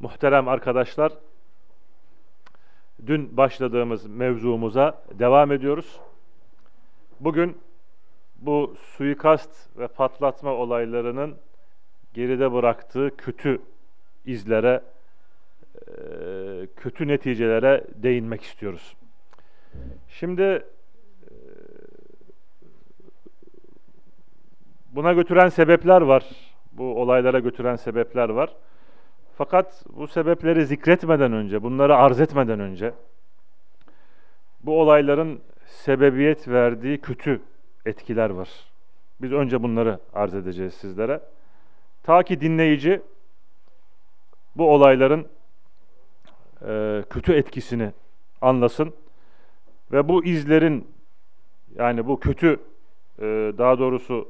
Muhterem arkadaşlar, dün başladığımız mevzumuza devam ediyoruz. Bugün bu suikast ve patlatma olaylarının geride bıraktığı kötü izlere, eee, kötü neticelere değinmek istiyoruz. Şimdi eee, buna götüren sebepler var. Bu olaylara götüren sebepler var. Fakat bu sebepleri zikretmeden önce, bunları arz etmeden önce bu olayların sebebiyet verdiği kötü etkiler var. Biz önce bunları arz edeceğiz sizlere. Ta ki dinleyici bu olayların e, kötü etkisini anlasın ve bu izlerin yani bu kötü e, daha doğrusu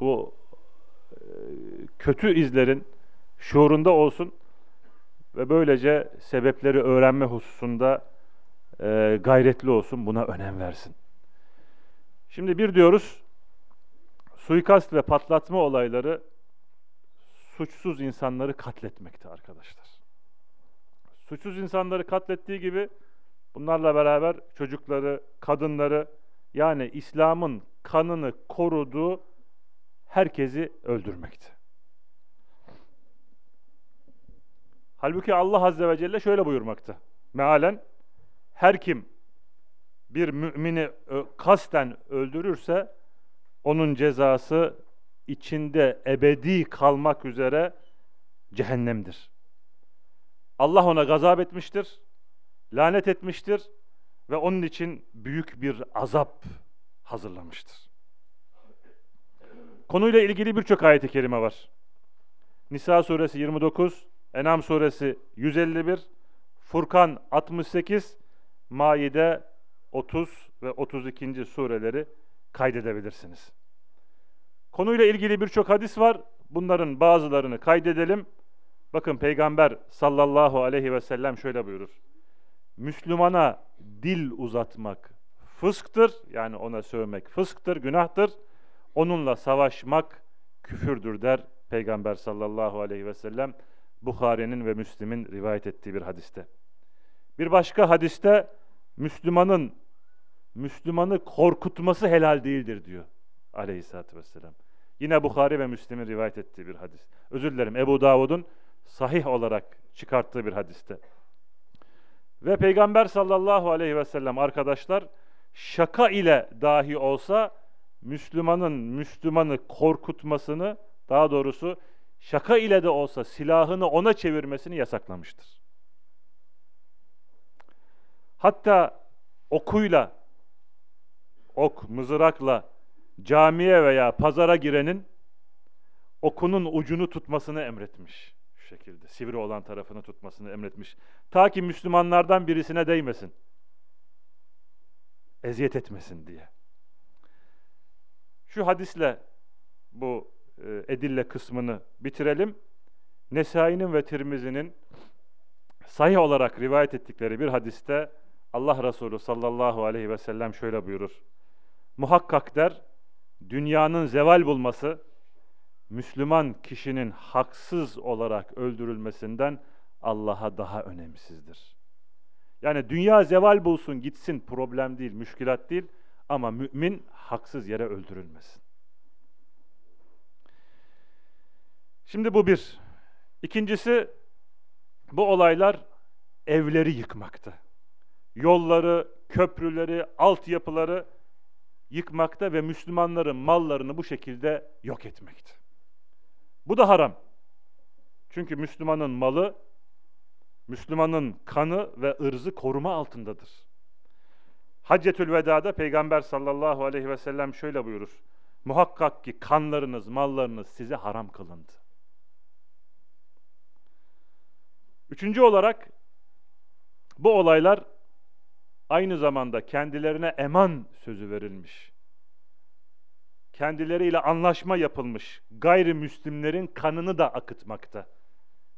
bu e, kötü izlerin şuurunda olsun ve böylece sebepleri öğrenme hususunda e, gayretli olsun, buna önem versin. Şimdi bir diyoruz, suikast ve patlatma olayları suçsuz insanları katletmekte arkadaşlar. Suçsuz insanları katlettiği gibi bunlarla beraber çocukları, kadınları yani İslam'ın kanını koruduğu herkesi öldürmekte. Halbuki Allah Azze ve Celle şöyle buyurmakta. Mealen her kim bir mümini ö- kasten öldürürse onun cezası içinde ebedi kalmak üzere cehennemdir. Allah ona gazap etmiştir, lanet etmiştir ve onun için büyük bir azap hazırlamıştır. Konuyla ilgili birçok ayet-i kerime var. Nisa suresi 29, Enam suresi 151, Furkan 68, Maide 30 ve 32. sureleri kaydedebilirsiniz. Konuyla ilgili birçok hadis var. Bunların bazılarını kaydedelim. Bakın Peygamber sallallahu aleyhi ve sellem şöyle buyurur. Müslümana dil uzatmak fısktır. Yani ona sövmek fısktır, günahtır. Onunla savaşmak küfürdür der Peygamber sallallahu aleyhi ve sellem. Bukhari'nin ve Müslim'in rivayet ettiği bir hadiste. Bir başka hadiste Müslümanın Müslümanı korkutması helal değildir diyor aleyhissalatü vesselam. Yine Bukhari ve Müslim'in rivayet ettiği bir hadis. Özür dilerim Ebu Davud'un sahih olarak çıkarttığı bir hadiste. Ve Peygamber sallallahu aleyhi ve sellem arkadaşlar şaka ile dahi olsa Müslümanın Müslümanı korkutmasını daha doğrusu şaka ile de olsa silahını ona çevirmesini yasaklamıştır. Hatta okuyla, ok, mızrakla camiye veya pazara girenin okunun ucunu tutmasını emretmiş. Şu şekilde sivri olan tarafını tutmasını emretmiş. Ta ki Müslümanlardan birisine değmesin. Eziyet etmesin diye. Şu hadisle bu e, edille kısmını bitirelim. Nesai'nin ve Tirmizi'nin sahih olarak rivayet ettikleri bir hadiste Allah Resulü sallallahu aleyhi ve sellem şöyle buyurur. Muhakkak der, dünyanın zeval bulması, Müslüman kişinin haksız olarak öldürülmesinden Allah'a daha önemsizdir. Yani dünya zeval bulsun gitsin problem değil, müşkilat değil ama mümin haksız yere öldürülmesin. Şimdi bu bir. İkincisi bu olaylar evleri yıkmakta. Yolları, köprüleri, altyapıları yıkmakta ve Müslümanların mallarını bu şekilde yok etmekte. Bu da haram. Çünkü Müslümanın malı, Müslümanın kanı ve ırzı koruma altındadır. Haccetül Veda'da Peygamber sallallahu aleyhi ve sellem şöyle buyurur. Muhakkak ki kanlarınız, mallarınız size haram kılındı. Üçüncü olarak bu olaylar aynı zamanda kendilerine eman sözü verilmiş. Kendileriyle anlaşma yapılmış gayrimüslimlerin kanını da akıtmakta.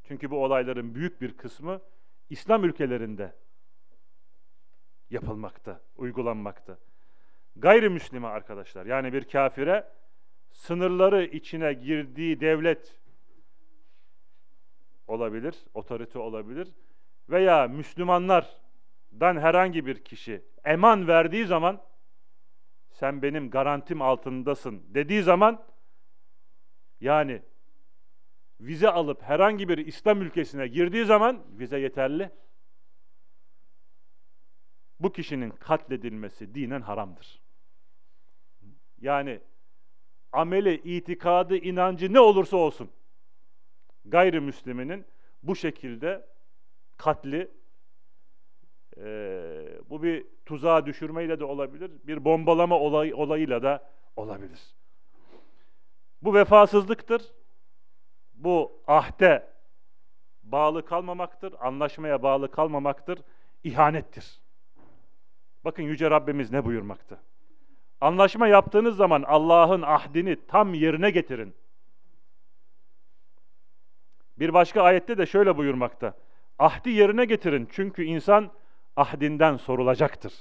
Çünkü bu olayların büyük bir kısmı İslam ülkelerinde yapılmakta, uygulanmakta. Gayrimüslime arkadaşlar yani bir kafire sınırları içine girdiği devlet olabilir, otorite olabilir veya Müslümanlardan herhangi bir kişi eman verdiği zaman sen benim garantim altındasın dediği zaman yani vize alıp herhangi bir İslam ülkesine girdiği zaman vize yeterli. Bu kişinin katledilmesi dinen haramdır. Yani ameli, itikadı, inancı ne olursa olsun gayrimüsliminin bu şekilde katli e, bu bir tuzağa düşürmeyle de olabilir, bir bombalama olay, olayıyla da olabilir. Bu vefasızlıktır. Bu ahde bağlı kalmamaktır, anlaşmaya bağlı kalmamaktır, ihanettir. Bakın Yüce Rabbimiz ne buyurmakta? Anlaşma yaptığınız zaman Allah'ın ahdini tam yerine getirin. Bir başka ayette de şöyle buyurmakta. Ahdi yerine getirin çünkü insan ahdinden sorulacaktır.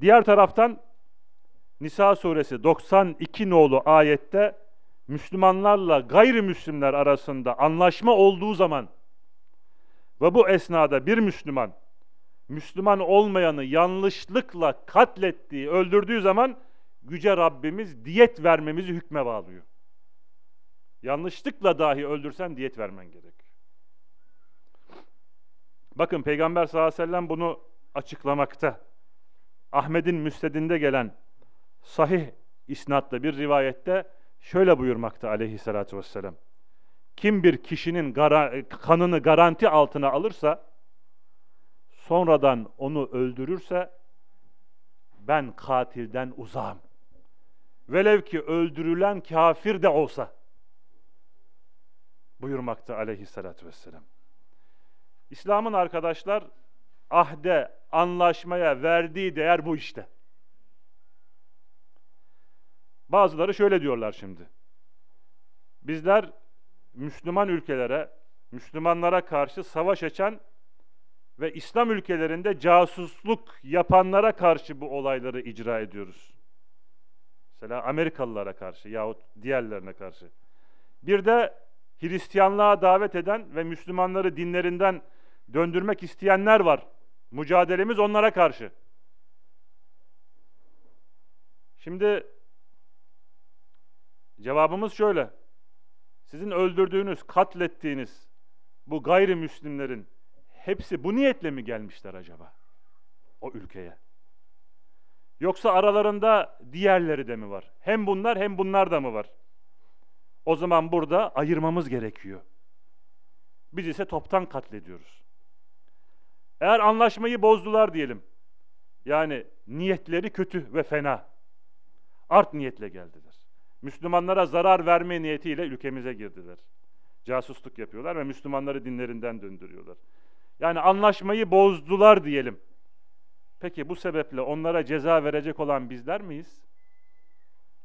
Diğer taraftan Nisa suresi 92 nolu ayette Müslümanlarla gayrimüslimler arasında anlaşma olduğu zaman ve bu esnada bir Müslüman Müslüman olmayanı yanlışlıkla katlettiği, öldürdüğü zaman Yüce Rabbimiz diyet vermemizi hükme bağlıyor. Yanlışlıkla dahi öldürsen diyet vermen gerek. Bakın Peygamber sallallahu aleyhi ve sellem bunu açıklamakta. Ahmet'in müstedinde gelen sahih isnatlı bir rivayette şöyle buyurmakta aleyhissalatü vesselam. Kim bir kişinin gara kanını garanti altına alırsa, sonradan onu öldürürse, ben katilden uzağım. Velev ki öldürülen kafir de olsa, buyurmakta aleyhissalatü vesselam. İslam'ın arkadaşlar ahde, anlaşmaya verdiği değer bu işte. Bazıları şöyle diyorlar şimdi. Bizler Müslüman ülkelere, Müslümanlara karşı savaş açan ve İslam ülkelerinde casusluk yapanlara karşı bu olayları icra ediyoruz. Mesela Amerikalılara karşı yahut diğerlerine karşı. Bir de Hristiyanlığa davet eden ve Müslümanları dinlerinden döndürmek isteyenler var. Mücadelemiz onlara karşı. Şimdi cevabımız şöyle. Sizin öldürdüğünüz, katlettiğiniz bu gayrimüslimlerin hepsi bu niyetle mi gelmişler acaba? O ülkeye. Yoksa aralarında diğerleri de mi var? Hem bunlar hem bunlar da mı var? O zaman burada ayırmamız gerekiyor. Biz ise toptan katlediyoruz. Eğer anlaşmayı bozdular diyelim. Yani niyetleri kötü ve fena. Art niyetle geldiler. Müslümanlara zarar verme niyetiyle ülkemize girdiler. Casusluk yapıyorlar ve Müslümanları dinlerinden döndürüyorlar. Yani anlaşmayı bozdular diyelim. Peki bu sebeple onlara ceza verecek olan bizler miyiz?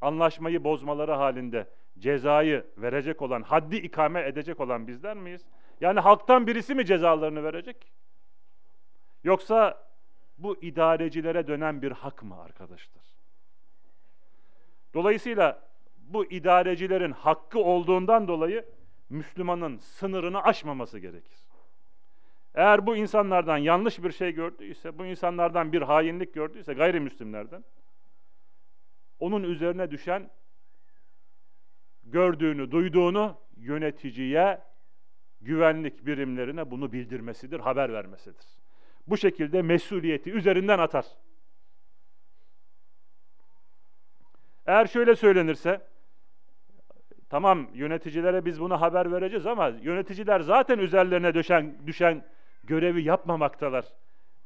Anlaşmayı bozmaları halinde cezayı verecek olan, haddi ikame edecek olan bizler miyiz? Yani halktan birisi mi cezalarını verecek? Yoksa bu idarecilere dönen bir hak mı arkadaşlar? Dolayısıyla bu idarecilerin hakkı olduğundan dolayı Müslümanın sınırını aşmaması gerekir. Eğer bu insanlardan yanlış bir şey gördüyse, bu insanlardan bir hainlik gördüyse gayrimüslimlerden, onun üzerine düşen gördüğünü, duyduğunu yöneticiye, güvenlik birimlerine bunu bildirmesidir, haber vermesidir. Bu şekilde mesuliyeti üzerinden atar. Eğer şöyle söylenirse, tamam yöneticilere biz bunu haber vereceğiz ama yöneticiler zaten üzerlerine düşen, düşen görevi yapmamaktalar.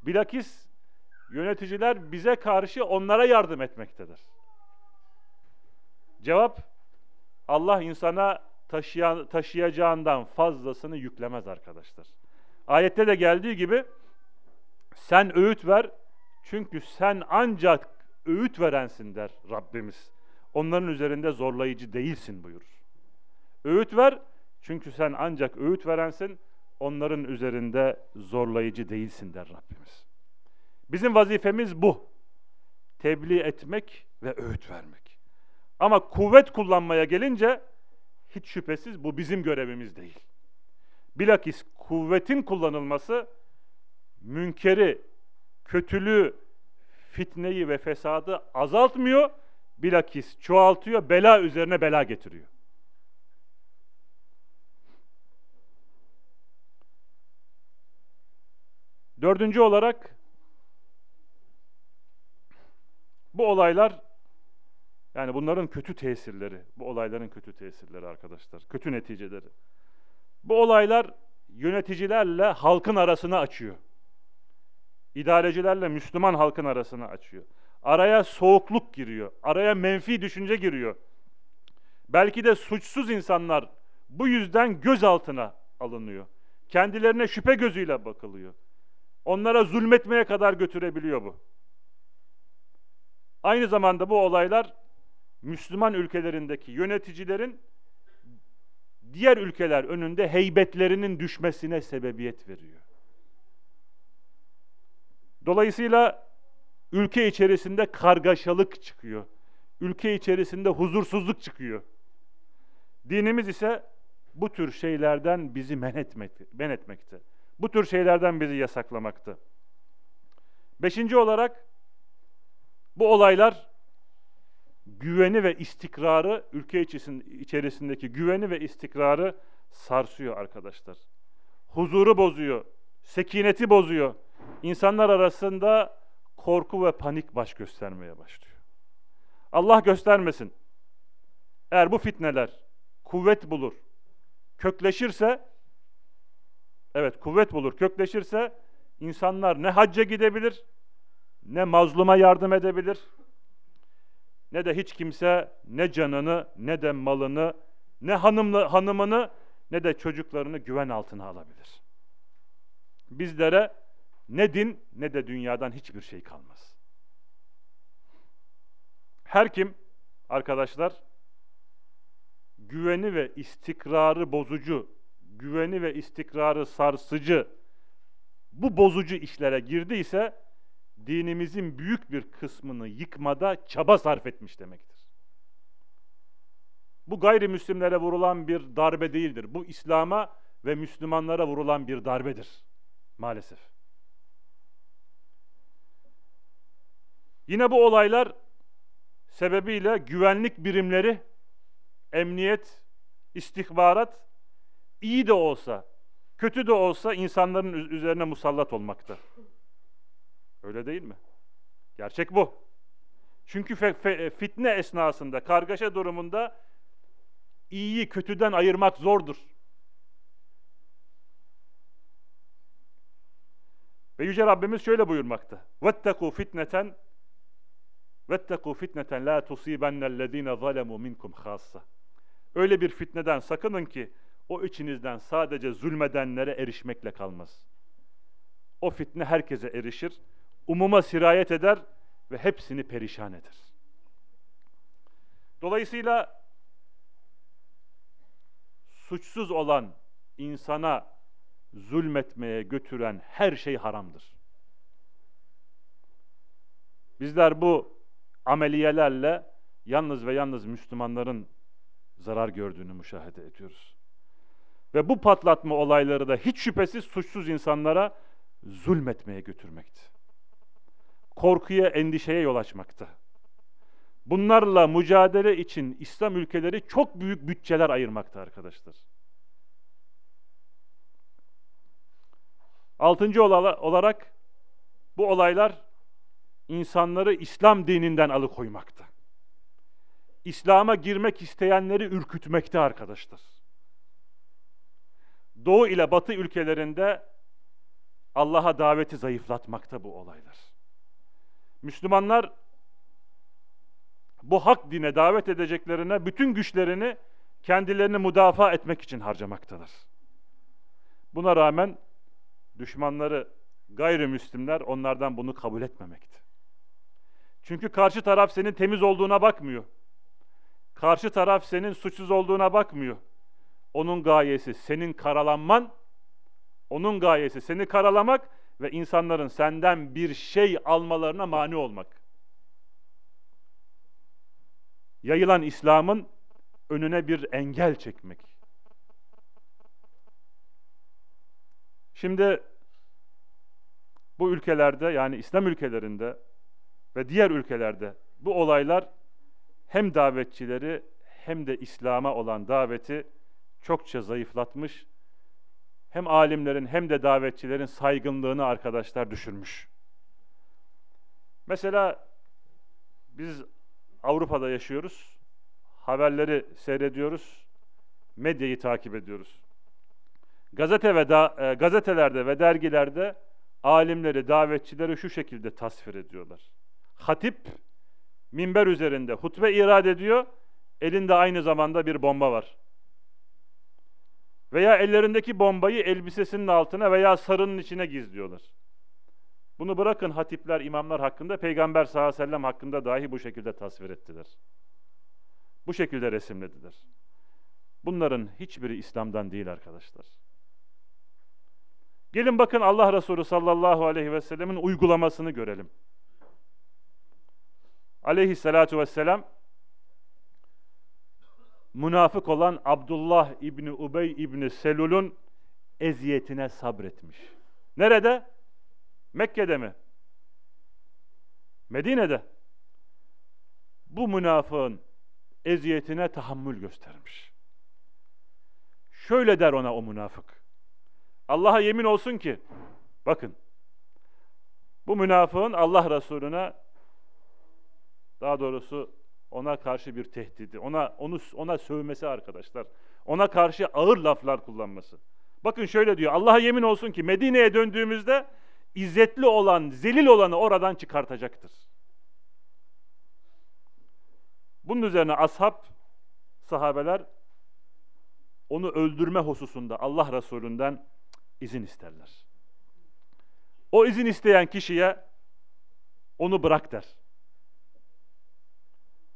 Bilakis yöneticiler bize karşı onlara yardım etmektedir. Cevap, Allah insana taşıyan, taşıyacağından fazlasını yüklemez arkadaşlar. Ayette de geldiği gibi sen öğüt ver çünkü sen ancak öğüt verensin der Rabbimiz. Onların üzerinde zorlayıcı değilsin buyurur. Öğüt ver çünkü sen ancak öğüt verensin. Onların üzerinde zorlayıcı değilsin der Rabbimiz. Bizim vazifemiz bu. Tebliğ etmek ve öğüt vermek. Ama kuvvet kullanmaya gelince hiç şüphesiz bu bizim görevimiz değil. Bilakis kuvvetin kullanılması münkeri, kötülüğü, fitneyi ve fesadı azaltmıyor, bilakis çoğaltıyor, bela üzerine bela getiriyor. Dördüncü olarak bu olaylar yani bunların kötü tesirleri, bu olayların kötü tesirleri arkadaşlar, kötü neticeleri. Bu olaylar yöneticilerle halkın arasını açıyor. İdarecilerle Müslüman halkın arasını açıyor. Araya soğukluk giriyor. Araya menfi düşünce giriyor. Belki de suçsuz insanlar bu yüzden gözaltına alınıyor. Kendilerine şüphe gözüyle bakılıyor. Onlara zulmetmeye kadar götürebiliyor bu. Aynı zamanda bu olaylar Müslüman ülkelerindeki yöneticilerin diğer ülkeler önünde heybetlerinin düşmesine sebebiyet veriyor. Dolayısıyla ülke içerisinde kargaşalık çıkıyor. Ülke içerisinde huzursuzluk çıkıyor. Dinimiz ise bu tür şeylerden bizi men, etmekte, men etmekte. Bu tür şeylerden bizi yasaklamakta. Beşinci olarak bu olaylar güveni ve istikrarı, ülke içerisindeki güveni ve istikrarı sarsıyor arkadaşlar. Huzuru bozuyor, sekineti bozuyor. İnsanlar arasında korku ve panik baş göstermeye başlıyor. Allah göstermesin. Eğer bu fitneler kuvvet bulur, kökleşirse, evet kuvvet bulur, kökleşirse insanlar ne hacca gidebilir, ne mazluma yardım edebilir, ne de hiç kimse ne canını, ne de malını, ne hanımlı, hanımını, ne de çocuklarını güven altına alabilir. Bizlere ne din ne de dünyadan hiçbir şey kalmaz. Her kim arkadaşlar güveni ve istikrarı bozucu, güveni ve istikrarı sarsıcı bu bozucu işlere girdiyse dinimizin büyük bir kısmını yıkmada çaba sarf etmiş demektir. Bu gayrimüslimlere vurulan bir darbe değildir. Bu İslam'a ve Müslümanlara vurulan bir darbedir maalesef. Yine bu olaylar sebebiyle güvenlik birimleri, emniyet, istihbarat iyi de olsa, kötü de olsa insanların üzerine musallat olmakta. Öyle değil mi? Gerçek bu. Çünkü fitne esnasında, kargaşa durumunda iyiyi kötüden ayırmak zordur. Ve Yüce Rabbimiz şöyle buyurmakta. وَاتَّقُوا fitneten وَاتَّقُوا fitneten la tusibennellezine zalemu minkum khassa. Öyle bir fitneden sakının ki o içinizden sadece zulmedenlere erişmekle kalmaz. O fitne herkese erişir umuma sirayet eder ve hepsini perişan eder. Dolayısıyla suçsuz olan insana zulmetmeye götüren her şey haramdır. Bizler bu ameliyelerle yalnız ve yalnız Müslümanların zarar gördüğünü müşahede ediyoruz. Ve bu patlatma olayları da hiç şüphesiz suçsuz insanlara zulmetmeye götürmekti korkuya, endişeye yol açmakta. Bunlarla mücadele için İslam ülkeleri çok büyük bütçeler ayırmakta arkadaşlar. Altıncı olarak bu olaylar insanları İslam dininden alıkoymakta. İslam'a girmek isteyenleri ürkütmekte arkadaşlar. Doğu ile Batı ülkelerinde Allah'a daveti zayıflatmakta bu olaylar. Müslümanlar bu hak dine davet edeceklerine bütün güçlerini kendilerini müdafaa etmek için harcamaktadır. Buna rağmen düşmanları gayrimüslimler onlardan bunu kabul etmemekti. Çünkü karşı taraf senin temiz olduğuna bakmıyor. Karşı taraf senin suçsuz olduğuna bakmıyor. Onun gayesi senin karalanman, onun gayesi seni karalamak ve insanların senden bir şey almalarına mani olmak. Yayılan İslam'ın önüne bir engel çekmek. Şimdi bu ülkelerde yani İslam ülkelerinde ve diğer ülkelerde bu olaylar hem davetçileri hem de İslam'a olan daveti çokça zayıflatmış. Hem alimlerin hem de davetçilerin saygınlığını arkadaşlar düşürmüş. Mesela biz Avrupa'da yaşıyoruz. Haberleri seyrediyoruz. Medyayı takip ediyoruz. Gazete ve da, e, gazetelerde ve dergilerde alimleri, davetçileri şu şekilde tasvir ediyorlar. Hatip minber üzerinde hutbe irad ediyor. Elinde aynı zamanda bir bomba var. Veya ellerindeki bombayı elbisesinin altına veya sarının içine gizliyorlar. Bunu bırakın hatipler, imamlar hakkında, Peygamber sallallahu aleyhi ve sellem hakkında dahi bu şekilde tasvir ettiler. Bu şekilde resimlediler. Bunların hiçbiri İslam'dan değil arkadaşlar. Gelin bakın Allah Resulü sallallahu aleyhi ve sellemin uygulamasını görelim. Aleyhissalatu vesselam münafık olan Abdullah İbni Ubey İbni Selul'un eziyetine sabretmiş. Nerede? Mekke'de mi? Medine'de. Bu münafığın eziyetine tahammül göstermiş. Şöyle der ona o münafık. Allah'a yemin olsun ki, bakın, bu münafığın Allah Resulüne, daha doğrusu ona karşı bir tehdidi, ona onu ona sövmesi arkadaşlar. Ona karşı ağır laflar kullanması. Bakın şöyle diyor. Allah'a yemin olsun ki Medine'ye döndüğümüzde izzetli olan, zelil olanı oradan çıkartacaktır. Bunun üzerine ashab, sahabeler onu öldürme hususunda Allah Resulü'nden izin isterler. O izin isteyen kişiye onu bırak der.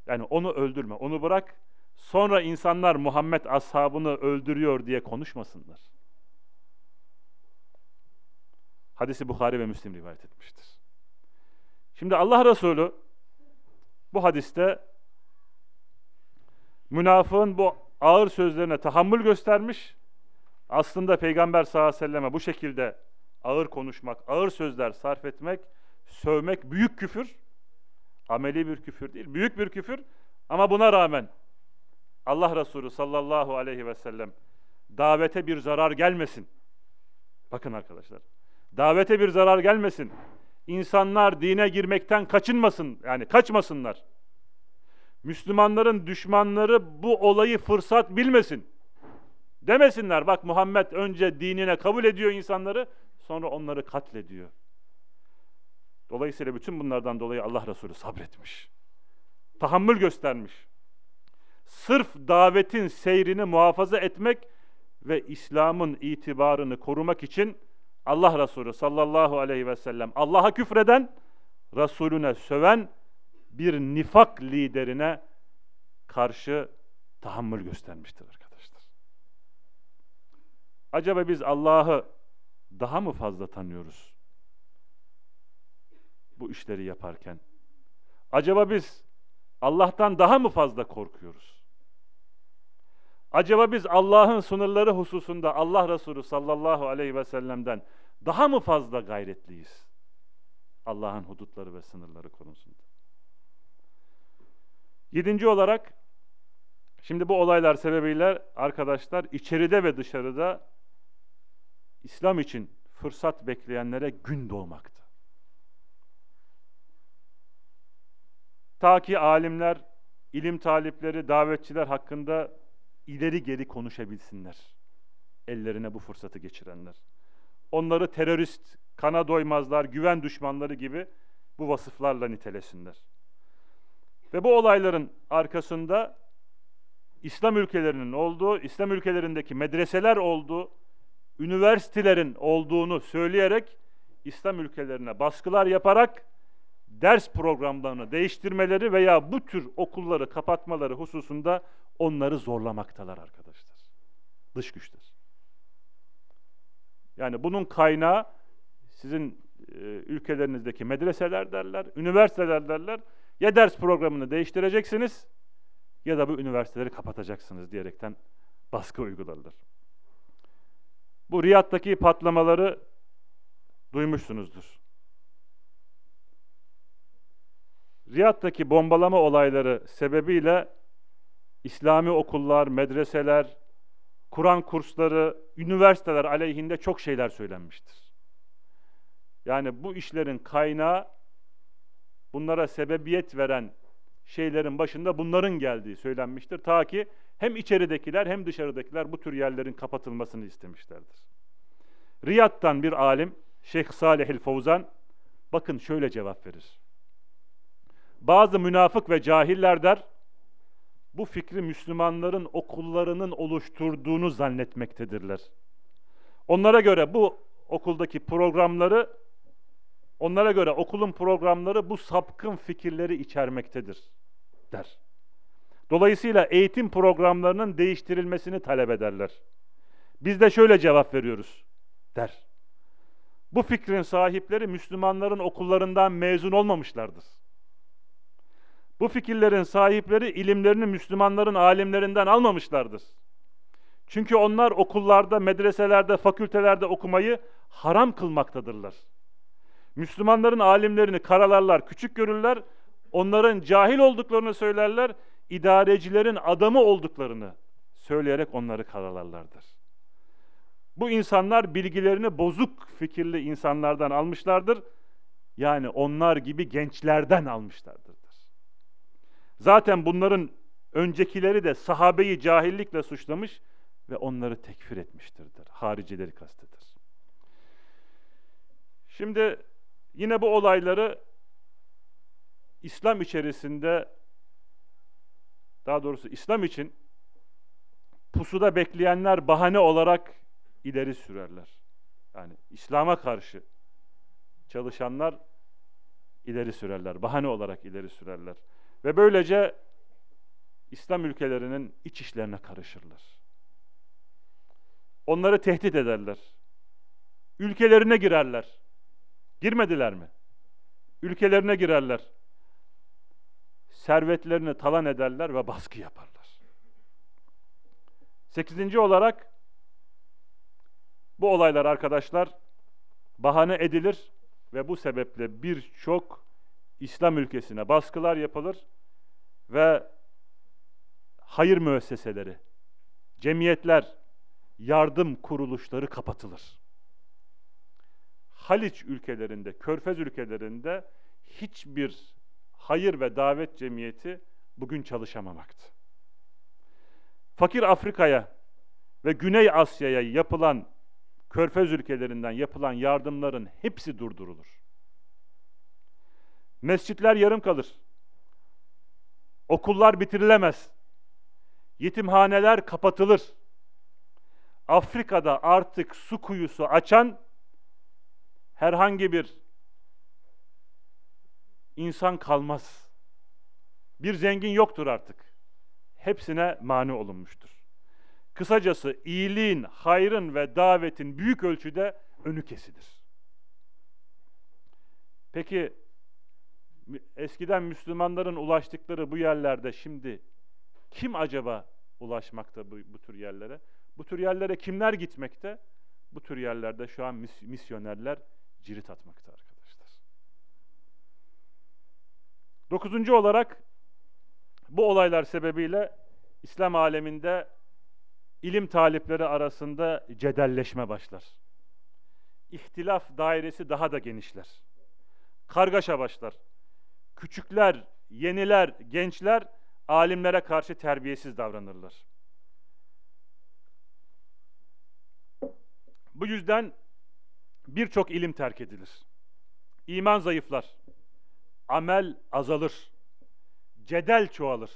Yani onu öldürme, onu bırak. Sonra insanlar Muhammed ashabını öldürüyor diye konuşmasınlar. Hadisi Bukhari ve Müslim rivayet etmiştir. Şimdi Allah Resulü bu hadiste münafığın bu ağır sözlerine tahammül göstermiş. Aslında Peygamber sallallahu aleyhi ve selleme bu şekilde ağır konuşmak, ağır sözler sarf etmek, sövmek büyük küfür. Ameli bir küfür değil, büyük bir küfür. Ama buna rağmen Allah Resulü sallallahu aleyhi ve sellem davete bir zarar gelmesin. Bakın arkadaşlar. Davete bir zarar gelmesin. İnsanlar dine girmekten kaçınmasın. Yani kaçmasınlar. Müslümanların düşmanları bu olayı fırsat bilmesin. Demesinler bak Muhammed önce dinine kabul ediyor insanları sonra onları katlediyor. Dolayısıyla bütün bunlardan dolayı Allah Resulü sabretmiş. Tahammül göstermiş. Sırf davetin seyrini muhafaza etmek ve İslam'ın itibarını korumak için Allah Resulü sallallahu aleyhi ve sellem Allah'a küfreden, Resulüne söven bir nifak liderine karşı tahammül göstermiştir arkadaşlar. Acaba biz Allah'ı daha mı fazla tanıyoruz? Bu işleri yaparken. Acaba biz Allah'tan daha mı fazla korkuyoruz? Acaba biz Allah'ın sınırları hususunda Allah Resulü sallallahu aleyhi ve sellem'den daha mı fazla gayretliyiz? Allah'ın hudutları ve sınırları konusunda. Yedinci olarak, şimdi bu olaylar sebebiyle arkadaşlar içeride ve dışarıda İslam için fırsat bekleyenlere gün doğmakta. Ta ki alimler, ilim talipleri, davetçiler hakkında ileri geri konuşabilsinler. Ellerine bu fırsatı geçirenler. Onları terörist, kana doymazlar, güven düşmanları gibi bu vasıflarla nitelesinler. Ve bu olayların arkasında İslam ülkelerinin olduğu, İslam ülkelerindeki medreseler olduğu, üniversitelerin olduğunu söyleyerek İslam ülkelerine baskılar yaparak ders programlarını değiştirmeleri veya bu tür okulları kapatmaları hususunda onları zorlamaktalar arkadaşlar. Dış güçler. Yani bunun kaynağı sizin e, ülkelerinizdeki medreseler derler, üniversiteler derler. Ya ders programını değiştireceksiniz ya da bu üniversiteleri kapatacaksınız diyerekten baskı uygularlar. Bu Riyad'daki patlamaları duymuşsunuzdur. Riyad'daki bombalama olayları sebebiyle İslami okullar, medreseler, Kur'an kursları, üniversiteler aleyhinde çok şeyler söylenmiştir. Yani bu işlerin kaynağı bunlara sebebiyet veren şeylerin başında bunların geldiği söylenmiştir. Ta ki hem içeridekiler hem dışarıdakiler bu tür yerlerin kapatılmasını istemişlerdir. Riyad'dan bir alim Şeyh Salih el Fovzan bakın şöyle cevap verir. Bazı münafık ve cahiller der bu fikri Müslümanların okullarının oluşturduğunu zannetmektedirler. Onlara göre bu okuldaki programları onlara göre okulun programları bu sapkın fikirleri içermektedir der. Dolayısıyla eğitim programlarının değiştirilmesini talep ederler. Biz de şöyle cevap veriyoruz der. Bu fikrin sahipleri Müslümanların okullarından mezun olmamışlardır. Bu fikirlerin sahipleri ilimlerini Müslümanların alimlerinden almamışlardır. Çünkü onlar okullarda, medreselerde, fakültelerde okumayı haram kılmaktadırlar. Müslümanların alimlerini karalarlar, küçük görürler, onların cahil olduklarını söylerler, idarecilerin adamı olduklarını söyleyerek onları karalarlardır. Bu insanlar bilgilerini bozuk fikirli insanlardan almışlardır. Yani onlar gibi gençlerden almışlardır. Zaten bunların öncekileri de sahabeyi cahillikle suçlamış ve onları tekfir etmiştirdir. Haricileri kastedir. Şimdi yine bu olayları İslam içerisinde daha doğrusu İslam için pusuda bekleyenler bahane olarak ileri sürerler. Yani İslam'a karşı çalışanlar ileri sürerler. Bahane olarak ileri sürerler. Ve böylece İslam ülkelerinin iç işlerine karışırlar. Onları tehdit ederler. Ülkelerine girerler. Girmediler mi? Ülkelerine girerler. Servetlerini talan ederler ve baskı yaparlar. Sekizinci olarak bu olaylar arkadaşlar bahane edilir ve bu sebeple birçok İslam ülkesine baskılar yapılır ve hayır müesseseleri, cemiyetler, yardım kuruluşları kapatılır. Haliç ülkelerinde, Körfez ülkelerinde hiçbir hayır ve davet cemiyeti bugün çalışamamaktı. Fakir Afrika'ya ve Güney Asya'ya yapılan Körfez ülkelerinden yapılan yardımların hepsi durdurulur. Mescitler yarım kalır. Okullar bitirilemez. Yetimhaneler kapatılır. Afrika'da artık su kuyusu açan herhangi bir insan kalmaz. Bir zengin yoktur artık. Hepsine mani olunmuştur. Kısacası iyiliğin, hayrın ve davetin büyük ölçüde önü kesilir. Peki eskiden Müslümanların ulaştıkları bu yerlerde şimdi kim acaba ulaşmakta bu, bu tür yerlere? Bu tür yerlere kimler gitmekte? Bu tür yerlerde şu an mis misyonerler cirit atmakta arkadaşlar. Dokuzuncu olarak bu olaylar sebebiyle İslam aleminde ilim talipleri arasında cedelleşme başlar. İhtilaf dairesi daha da genişler. Kargaşa başlar küçükler, yeniler, gençler alimlere karşı terbiyesiz davranırlar. Bu yüzden birçok ilim terk edilir. İman zayıflar. Amel azalır. Cedel çoğalır.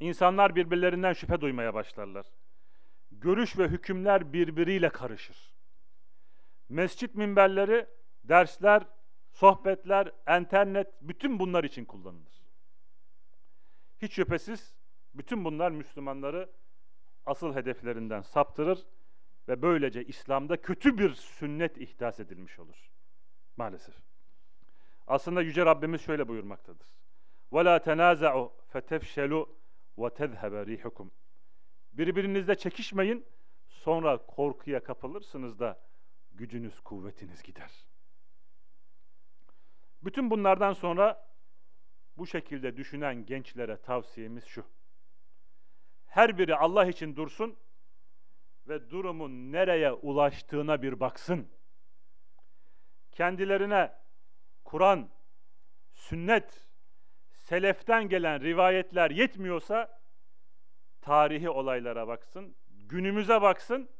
İnsanlar birbirlerinden şüphe duymaya başlarlar. Görüş ve hükümler birbiriyle karışır. Mescit minberleri, dersler, sohbetler, internet bütün bunlar için kullanılır. Hiç şüphesiz bütün bunlar Müslümanları asıl hedeflerinden saptırır ve böylece İslam'da kötü bir sünnet ihdas edilmiş olur. Maalesef. Aslında Yüce Rabbimiz şöyle buyurmaktadır. وَلَا تَنَازَعُوا فَتَفْشَلُوا وَتَذْهَبَ رِيحُكُمْ Birbirinizle çekişmeyin, sonra korkuya kapılırsınız da gücünüz, kuvvetiniz gider. Bütün bunlardan sonra bu şekilde düşünen gençlere tavsiyemiz şu. Her biri Allah için dursun ve durumun nereye ulaştığına bir baksın. Kendilerine Kur'an, sünnet, seleften gelen rivayetler yetmiyorsa tarihi olaylara baksın, günümüze baksın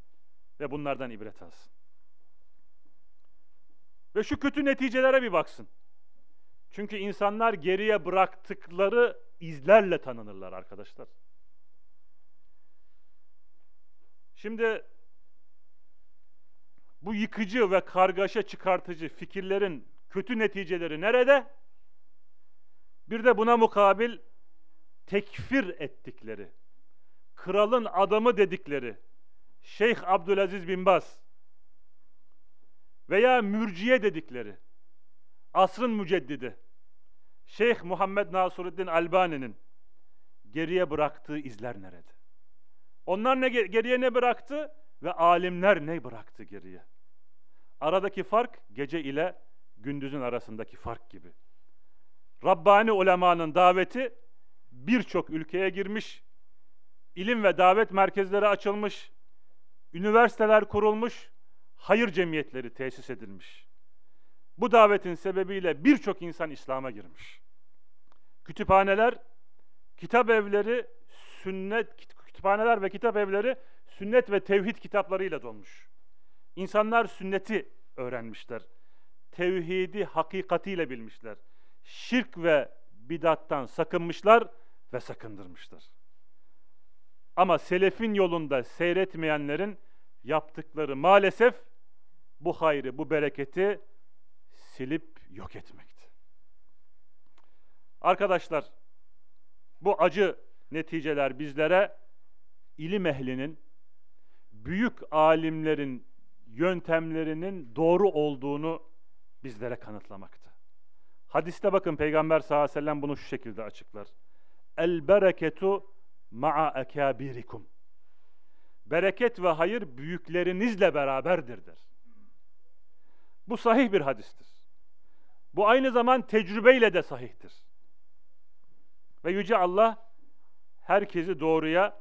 ve bunlardan ibret alsın. Ve şu kötü neticelere bir baksın. Çünkü insanlar geriye bıraktıkları izlerle tanınırlar arkadaşlar. Şimdi bu yıkıcı ve kargaşa çıkartıcı fikirlerin kötü neticeleri nerede? Bir de buna mukabil tekfir ettikleri, kralın adamı dedikleri Şeyh Abdülaziz bin Baz veya mürciye dedikleri asrın müceddidi Şeyh Muhammed Nasuruddin Albani'nin geriye bıraktığı izler nerede? Onlar ne geriye ne bıraktı ve alimler ne bıraktı geriye? Aradaki fark gece ile gündüzün arasındaki fark gibi. Rabbani ulemanın daveti birçok ülkeye girmiş, ilim ve davet merkezleri açılmış, üniversiteler kurulmuş, hayır cemiyetleri tesis edilmiş. Bu davetin sebebiyle birçok insan İslam'a girmiş. Kütüphaneler, kitap evleri, sünnet kütüphaneler ve kitap evleri sünnet ve tevhid kitaplarıyla dolmuş. İnsanlar sünneti öğrenmişler. Tevhidi hakikatiyle bilmişler. Şirk ve bidattan sakınmışlar ve sakındırmışlar. Ama selefin yolunda seyretmeyenlerin yaptıkları maalesef bu hayrı, bu bereketi silip yok etmekti. Arkadaşlar, bu acı neticeler bizlere ilim ehlinin, büyük alimlerin yöntemlerinin doğru olduğunu bizlere kanıtlamakta. Hadiste bakın Peygamber sallallahu aleyhi ve sellem bunu şu şekilde açıklar. El bereketu ma'a ekabirikum. Bereket ve hayır büyüklerinizle beraberdir der. Bu sahih bir hadistir. Bu aynı zaman tecrübeyle de sahihtir. Ve Yüce Allah herkesi doğruya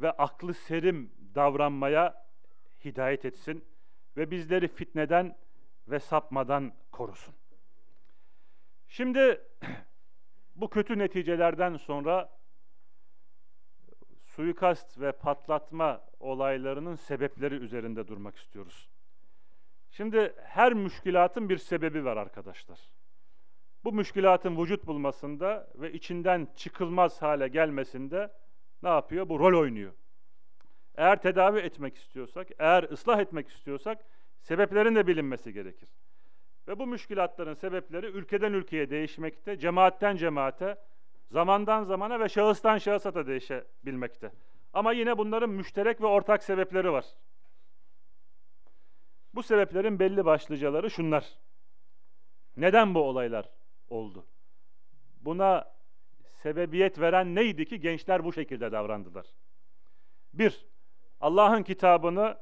ve aklı serim davranmaya hidayet etsin ve bizleri fitneden ve sapmadan korusun. Şimdi bu kötü neticelerden sonra suikast ve patlatma olaylarının sebepleri üzerinde durmak istiyoruz. Şimdi her müşkilatın bir sebebi var arkadaşlar. Bu müşkilatın vücut bulmasında ve içinden çıkılmaz hale gelmesinde ne yapıyor? Bu rol oynuyor. Eğer tedavi etmek istiyorsak, eğer ıslah etmek istiyorsak sebeplerin de bilinmesi gerekir. Ve bu müşkilatların sebepleri ülkeden ülkeye değişmekte, cemaatten cemaate, zamandan zamana ve şahıstan şahısa da değişebilmekte. Ama yine bunların müşterek ve ortak sebepleri var. Bu sebeplerin belli başlıcaları şunlar. Neden bu olaylar oldu? Buna sebebiyet veren neydi ki gençler bu şekilde davrandılar? Bir, Allah'ın kitabını,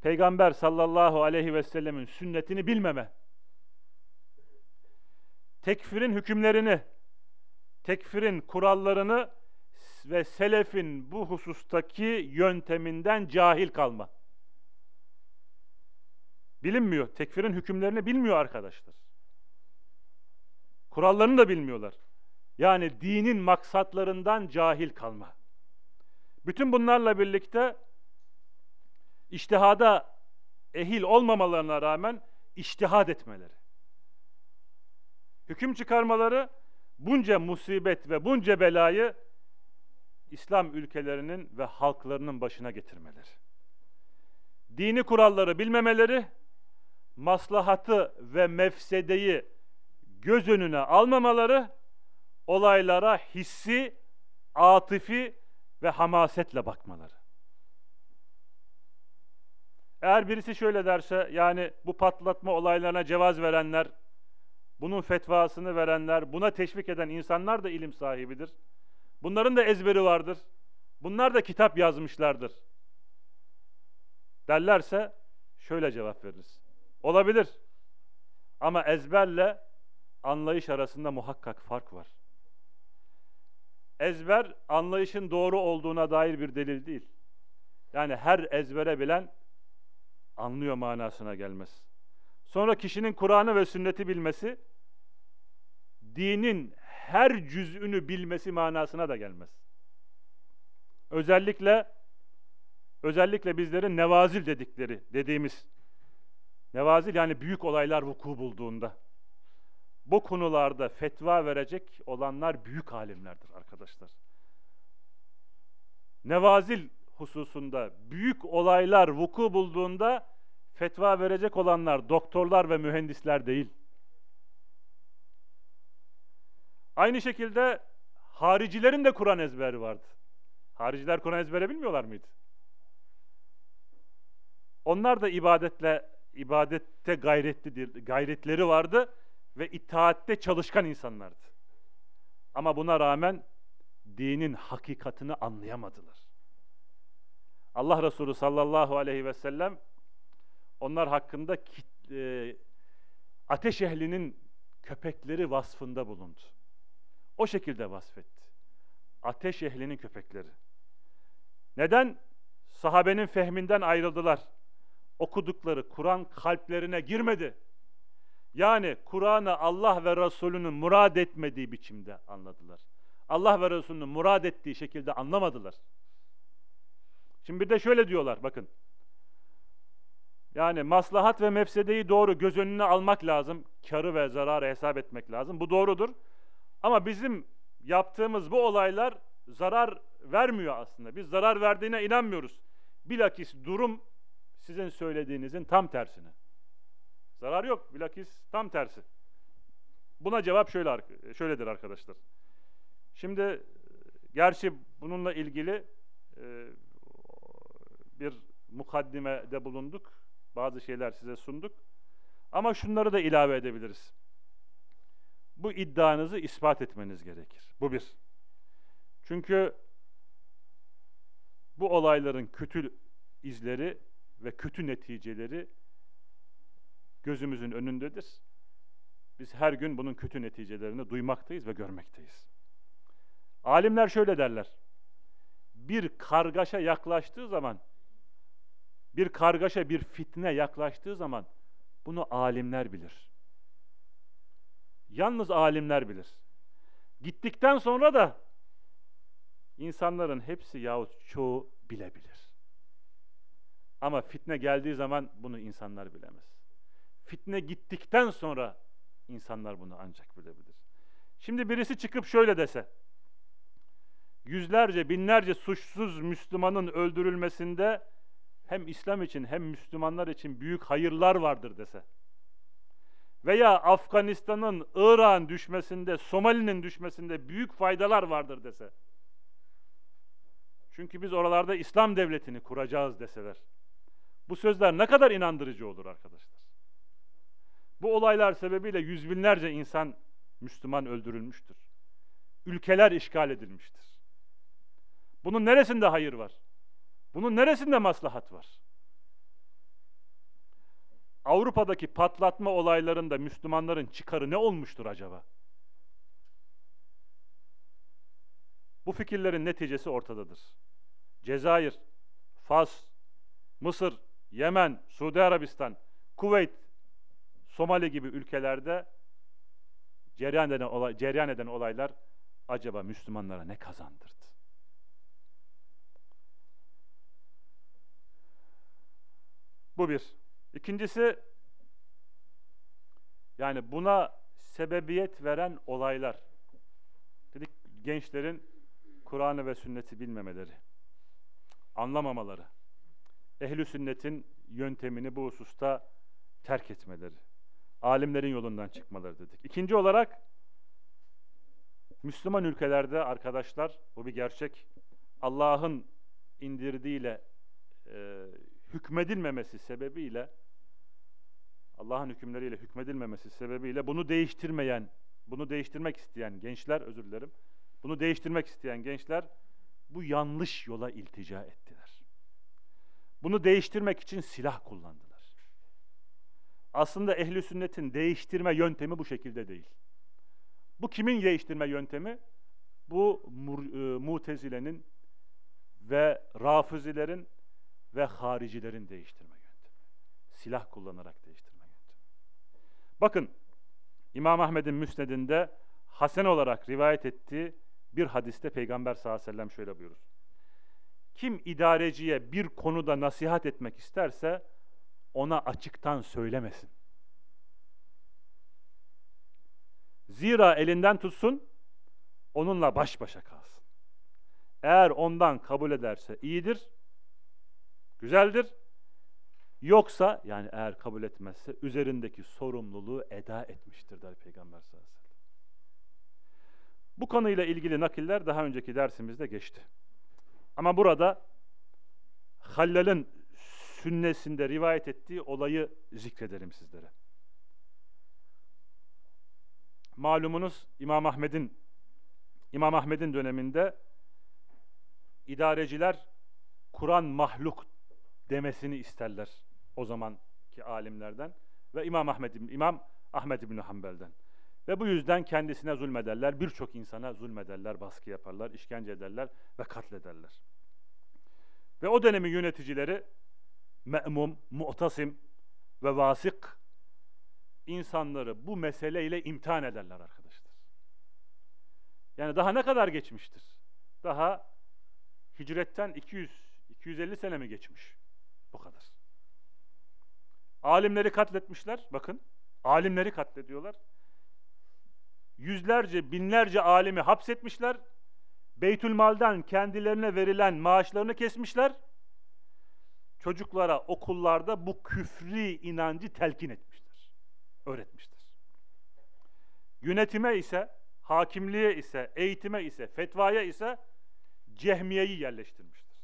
Peygamber sallallahu aleyhi ve sellemin sünnetini bilmeme. Tekfirin hükümlerini, tekfirin kurallarını ve selefin bu husustaki yönteminden cahil kalma. Bilinmiyor. Tekfirin hükümlerini bilmiyor arkadaşlar. Kurallarını da bilmiyorlar. Yani dinin maksatlarından cahil kalma. Bütün bunlarla birlikte iştihada ehil olmamalarına rağmen iştihad etmeleri. Hüküm çıkarmaları bunca musibet ve bunca belayı İslam ülkelerinin ve halklarının başına getirmeleri. Dini kuralları bilmemeleri, maslahatı ve mefsedeyi göz önüne almamaları, olaylara hissi, atifi ve hamasetle bakmaları. Eğer birisi şöyle derse, yani bu patlatma olaylarına cevaz verenler, bunun fetvasını verenler, buna teşvik eden insanlar da ilim sahibidir. Bunların da ezberi vardır. Bunlar da kitap yazmışlardır. Derlerse şöyle cevap veririz. Olabilir. Ama ezberle anlayış arasında muhakkak fark var. Ezber anlayışın doğru olduğuna dair bir delil değil. Yani her ezbere bilen anlıyor manasına gelmez. Sonra kişinin Kur'an'ı ve sünneti bilmesi dinin her cüz'ünü bilmesi manasına da gelmez. Özellikle özellikle bizlerin nevazil dedikleri dediğimiz nevazil yani büyük olaylar vuku bulduğunda bu konularda fetva verecek olanlar büyük alimlerdir arkadaşlar. Nevazil hususunda büyük olaylar vuku bulduğunda fetva verecek olanlar doktorlar ve mühendisler değil. Aynı şekilde haricilerin de Kur'an ezberi vardı. Hariciler Kur'an ezbere bilmiyorlar mıydı? Onlar da ibadetle ibadette gayretlidir, gayretleri vardı ve itaatte çalışkan insanlardı. Ama buna rağmen dinin hakikatini anlayamadılar. Allah Resulü sallallahu aleyhi ve sellem onlar hakkında e, ateş ehlinin köpekleri vasfında bulundu. O şekilde vasfetti. Ateş ehlinin köpekleri. Neden? Sahabenin fehminden ayrıldılar. Okudukları Kur'an kalplerine girmedi. Yani Kur'an'ı Allah ve Resulünün murad etmediği biçimde anladılar. Allah ve Resulünün murad ettiği şekilde anlamadılar. Şimdi bir de şöyle diyorlar bakın. Yani maslahat ve mefsedeyi doğru göz önüne almak lazım. Karı ve zararı hesap etmek lazım. Bu doğrudur. Ama bizim yaptığımız bu olaylar zarar vermiyor aslında. Biz zarar verdiğine inanmıyoruz. Bilakis durum sizin söylediğinizin tam tersine. Zarar yok. Bilakis tam tersi. Buna cevap şöyle şöyledir arkadaşlar. Şimdi gerçi bununla ilgili e, bir mukaddimede bulunduk. Bazı şeyler size sunduk. Ama şunları da ilave edebiliriz. Bu iddianızı ispat etmeniz gerekir. Bu bir. Çünkü bu olayların kötü izleri ve kötü neticeleri gözümüzün önündedir. Biz her gün bunun kötü neticelerini duymaktayız ve görmekteyiz. Alimler şöyle derler. Bir kargaşa yaklaştığı zaman, bir kargaşa, bir fitne yaklaştığı zaman bunu alimler bilir. Yalnız alimler bilir. Gittikten sonra da insanların hepsi yahut çoğu bilebilir. Ama fitne geldiği zaman bunu insanlar bilemez. Fitne gittikten sonra insanlar bunu ancak bilebilir. Şimdi birisi çıkıp şöyle dese, yüzlerce, binlerce suçsuz Müslümanın öldürülmesinde hem İslam için hem Müslümanlar için büyük hayırlar vardır dese veya Afganistan'ın, İran düşmesinde, Somali'nin düşmesinde büyük faydalar vardır dese. Çünkü biz oralarda İslam devletini kuracağız deseler. Bu sözler ne kadar inandırıcı olur arkadaşlar. Bu olaylar sebebiyle yüz binlerce insan Müslüman öldürülmüştür. Ülkeler işgal edilmiştir. Bunun neresinde hayır var? Bunun neresinde maslahat var? Avrupa'daki patlatma olaylarında Müslümanların çıkarı ne olmuştur acaba? Bu fikirlerin neticesi ortadadır. Cezayir, Fas, Mısır, Yemen, Suudi Arabistan, Kuveyt, Somali gibi ülkelerde cereyan eden, olay, cereyan eden olaylar acaba Müslümanlara ne kazandırdı? Bu bir. İkincisi yani buna sebebiyet veren olaylar. Dedik gençlerin Kur'an'ı ve sünneti bilmemeleri, anlamamaları, ehli sünnetin yöntemini bu hususta terk etmeleri, alimlerin yolundan çıkmaları dedik. İkinci olarak Müslüman ülkelerde arkadaşlar bu bir gerçek. Allah'ın indirdiğiyle e, hükmedilmemesi sebebiyle Allah'ın hükümleriyle hükmedilmemesi sebebiyle bunu değiştirmeyen, bunu değiştirmek isteyen gençler, özür dilerim, bunu değiştirmek isteyen gençler bu yanlış yola iltica ettiler. Bunu değiştirmek için silah kullandılar. Aslında ehli sünnetin değiştirme yöntemi bu şekilde değil. Bu kimin değiştirme yöntemi? Bu e, Mutezile'nin ve Rafizilerin ve haricilerin değiştirme yöntemi. Silah kullanarak değiştirme yöntemi. Bakın İmam Ahmed'in müsnedinde Hasen olarak rivayet ettiği bir hadiste Peygamber sallallahu aleyhi ve sellem şöyle buyurur. Kim idareciye bir konuda nasihat etmek isterse ona açıktan söylemesin. Zira elinden tutsun, onunla baş başa kalsın. Eğer ondan kabul ederse iyidir, güzeldir. Yoksa yani eğer kabul etmezse üzerindeki sorumluluğu eda etmiştir der Peygamber sallallahu aleyhi ve sellem. Bu konuyla ilgili nakiller daha önceki dersimizde geçti. Ama burada Hallal'ın sünnesinde rivayet ettiği olayı zikrederim sizlere. Malumunuz İmam Ahmed'in İmam Ahmed'in döneminde idareciler Kur'an mahluk demesini isterler o zamanki alimlerden ve İmam Ahmed İmam Ahmed İbn Hanbel'den. Ve bu yüzden kendisine zulmederler, birçok insana zulmederler, baskı yaparlar, işkence ederler ve katlederler. Ve o dönemin yöneticileri Me'mum, Mu'tasim ve Vasık insanları bu meseleyle imtihan ederler arkadaşlar. Yani daha ne kadar geçmiştir? Daha hicretten 200 250 sene mi geçmiş? Bu kadar. Alimleri katletmişler. Bakın. Alimleri katlediyorlar. Yüzlerce, binlerce alimi hapsetmişler. Beytülmal'den kendilerine verilen maaşlarını kesmişler. Çocuklara okullarda bu küfri inancı telkin etmiştir. Öğretmiştir. Yönetime ise, hakimliğe ise, eğitime ise, fetvaya ise cehmiyeyi yerleştirmiştir.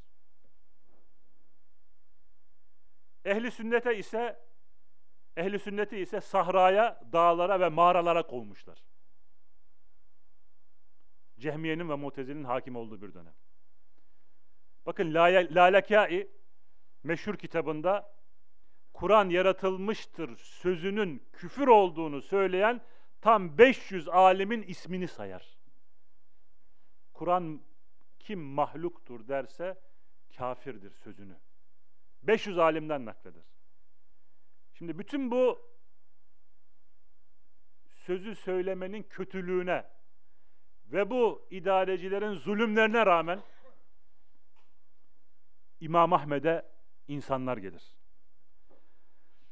Ehli sünnete ise ehli sünneti ise sahraya, dağlara ve mağaralara kovmuşlar. Cehmiye'nin ve Mutezile'nin hakim olduğu bir dönem. Bakın Lalekai meşhur kitabında Kur'an yaratılmıştır sözünün küfür olduğunu söyleyen tam 500 alimin ismini sayar. Kur'an kim mahluktur derse kafirdir sözünü. 500 alimden nakleder. Şimdi bütün bu sözü söylemenin kötülüğüne ve bu idarecilerin zulümlerine rağmen İmam Ahmed'e insanlar gelir.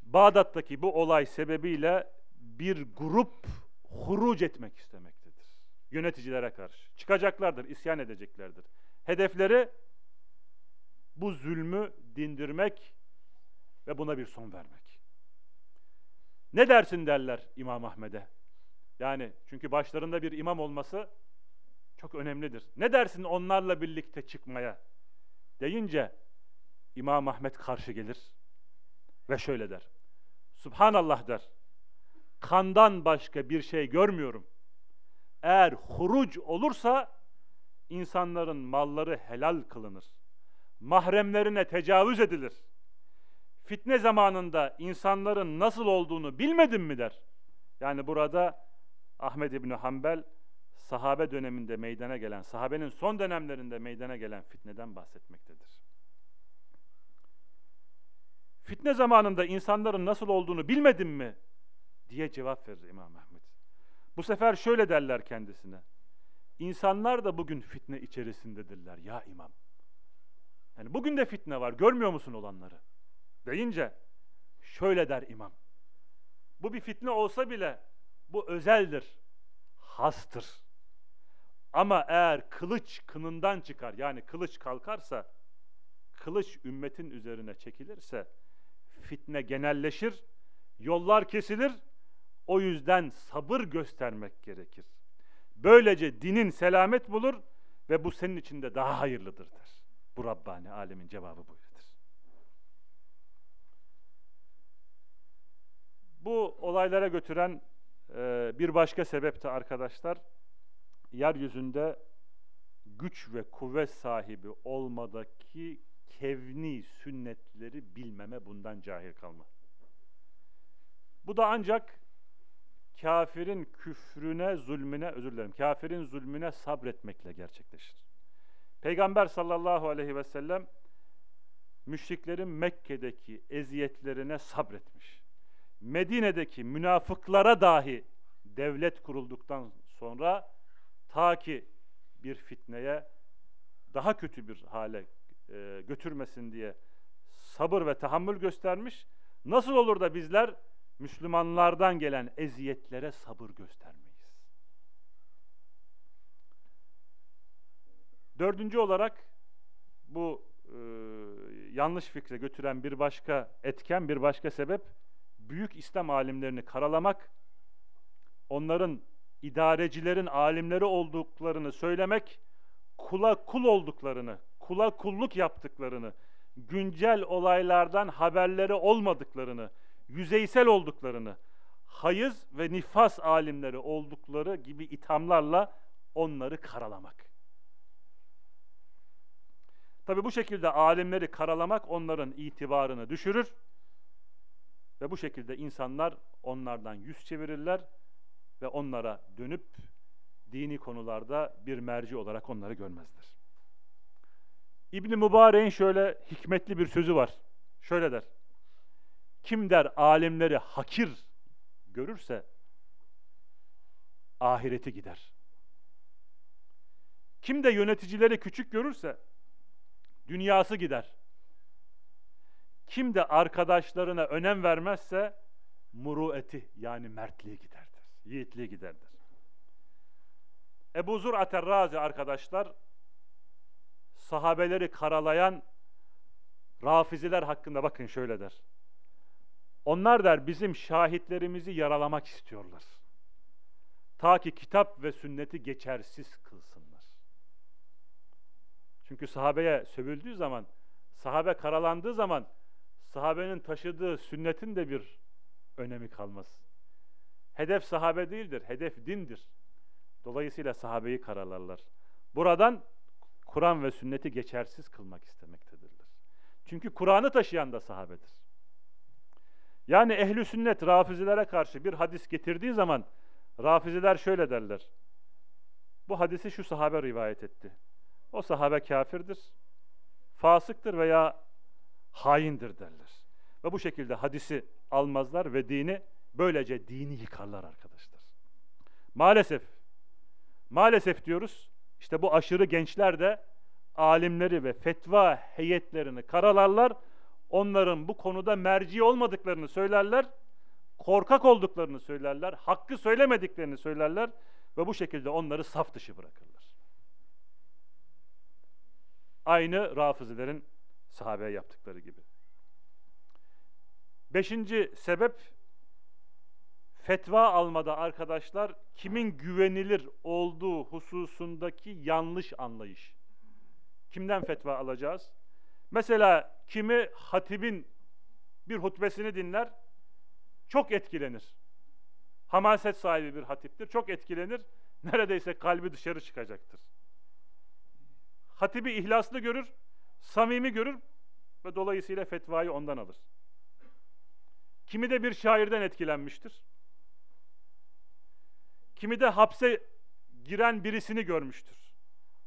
Bağdat'taki bu olay sebebiyle bir grup huruc etmek istemektedir. Yöneticilere karşı. Çıkacaklardır, isyan edeceklerdir. Hedefleri bu zulmü dindirmek ve buna bir son vermek. Ne dersin derler İmam Ahmed'e. Yani çünkü başlarında bir imam olması çok önemlidir. Ne dersin onlarla birlikte çıkmaya? Deyince İmam Ahmet karşı gelir ve şöyle der. Subhanallah der. Kandan başka bir şey görmüyorum. Eğer huruc olursa insanların malları helal kılınır. Mahremlerine tecavüz edilir. Fitne zamanında insanların nasıl olduğunu bilmedin mi der. Yani burada Ahmed İbni Hanbel sahabe döneminde meydana gelen, sahabenin son dönemlerinde meydana gelen fitneden bahsetmektedir. Fitne zamanında insanların nasıl olduğunu bilmedin mi? diye cevap verir İmam Ahmet. Bu sefer şöyle derler kendisine. İnsanlar da bugün fitne içerisindedirler ya imam. Yani bugün de fitne var. Görmüyor musun olanları? Deyince şöyle der imam. Bu bir fitne olsa bile bu özeldir, hastır. Ama eğer kılıç kınından çıkar, yani kılıç kalkarsa, kılıç ümmetin üzerine çekilirse, fitne genelleşir, yollar kesilir, o yüzden sabır göstermek gerekir. Böylece dinin selamet bulur ve bu senin için de daha hayırlıdır der. Bu Rabbani alemin cevabı buyurudur. Bu olaylara götüren e, bir başka sebep de arkadaşlar, yeryüzünde güç ve kuvvet sahibi olmadaki kevni sünnetleri bilmeme bundan cahil kalma. Bu da ancak kafirin küfrüne, zulmüne, özür dilerim, kafirin zulmüne sabretmekle gerçekleşir. Peygamber sallallahu aleyhi ve sellem müşriklerin Mekke'deki eziyetlerine sabretmiş. Medine'deki münafıklara dahi devlet kurulduktan sonra ta ki bir fitneye daha kötü bir hale e, götürmesin diye sabır ve tahammül göstermiş. Nasıl olur da bizler Müslümanlardan gelen eziyetlere sabır göstermeyiz? Dördüncü olarak bu e, yanlış fikre götüren bir başka etken, bir başka sebep büyük İslam alimlerini karalamak, onların idarecilerin alimleri olduklarını söylemek, kula kul olduklarını, kula kulluk yaptıklarını, güncel olaylardan haberleri olmadıklarını, yüzeysel olduklarını, hayız ve nifas alimleri oldukları gibi ithamlarla onları karalamak. Tabi bu şekilde alimleri karalamak onların itibarını düşürür ve bu şekilde insanlar onlardan yüz çevirirler ve onlara dönüp dini konularda bir merci olarak onları görmezler. İbn Mübarek'in şöyle hikmetli bir sözü var. Şöyle der. Kim der alimleri hakir görürse ahireti gider. Kim de yöneticileri küçük görürse dünyası gider. Kim de arkadaşlarına önem vermezse murueti yani mertliği giderdir. Yiğitliği giderdir. Ebu Zur Aterrazi arkadaşlar sahabeleri karalayan rafiziler hakkında bakın şöyle der. Onlar der bizim şahitlerimizi yaralamak istiyorlar. Ta ki kitap ve sünneti geçersiz kılsınlar. Çünkü sahabeye sövüldüğü zaman, sahabe karalandığı zaman sahabenin taşıdığı sünnetin de bir önemi kalmaz. Hedef sahabe değildir, hedef dindir. Dolayısıyla sahabeyi karalarlar. Buradan Kur'an ve sünneti geçersiz kılmak istemektedirler. Çünkü Kur'an'ı taşıyan da sahabedir. Yani ehli sünnet rafizilere karşı bir hadis getirdiği zaman rafiziler şöyle derler. Bu hadisi şu sahabe rivayet etti. O sahabe kafirdir, fasıktır veya haindir derler. Ve bu şekilde hadisi almazlar ve dini böylece dini yıkarlar arkadaşlar. Maalesef maalesef diyoruz işte bu aşırı gençler de alimleri ve fetva heyetlerini karalarlar. Onların bu konuda merci olmadıklarını söylerler. Korkak olduklarını söylerler. Hakkı söylemediklerini söylerler ve bu şekilde onları saf dışı bırakırlar. Aynı rafizilerin sahabeye yaptıkları gibi. Beşinci sebep fetva almada arkadaşlar kimin güvenilir olduğu hususundaki yanlış anlayış. Kimden fetva alacağız? Mesela kimi hatibin bir hutbesini dinler, çok etkilenir. Hamaset sahibi bir hatiptir, çok etkilenir, neredeyse kalbi dışarı çıkacaktır. Hatibi ihlaslı görür, samimi görür ve dolayısıyla fetvayı ondan alır. Kimi de bir şairden etkilenmiştir. Kimi de hapse giren birisini görmüştür.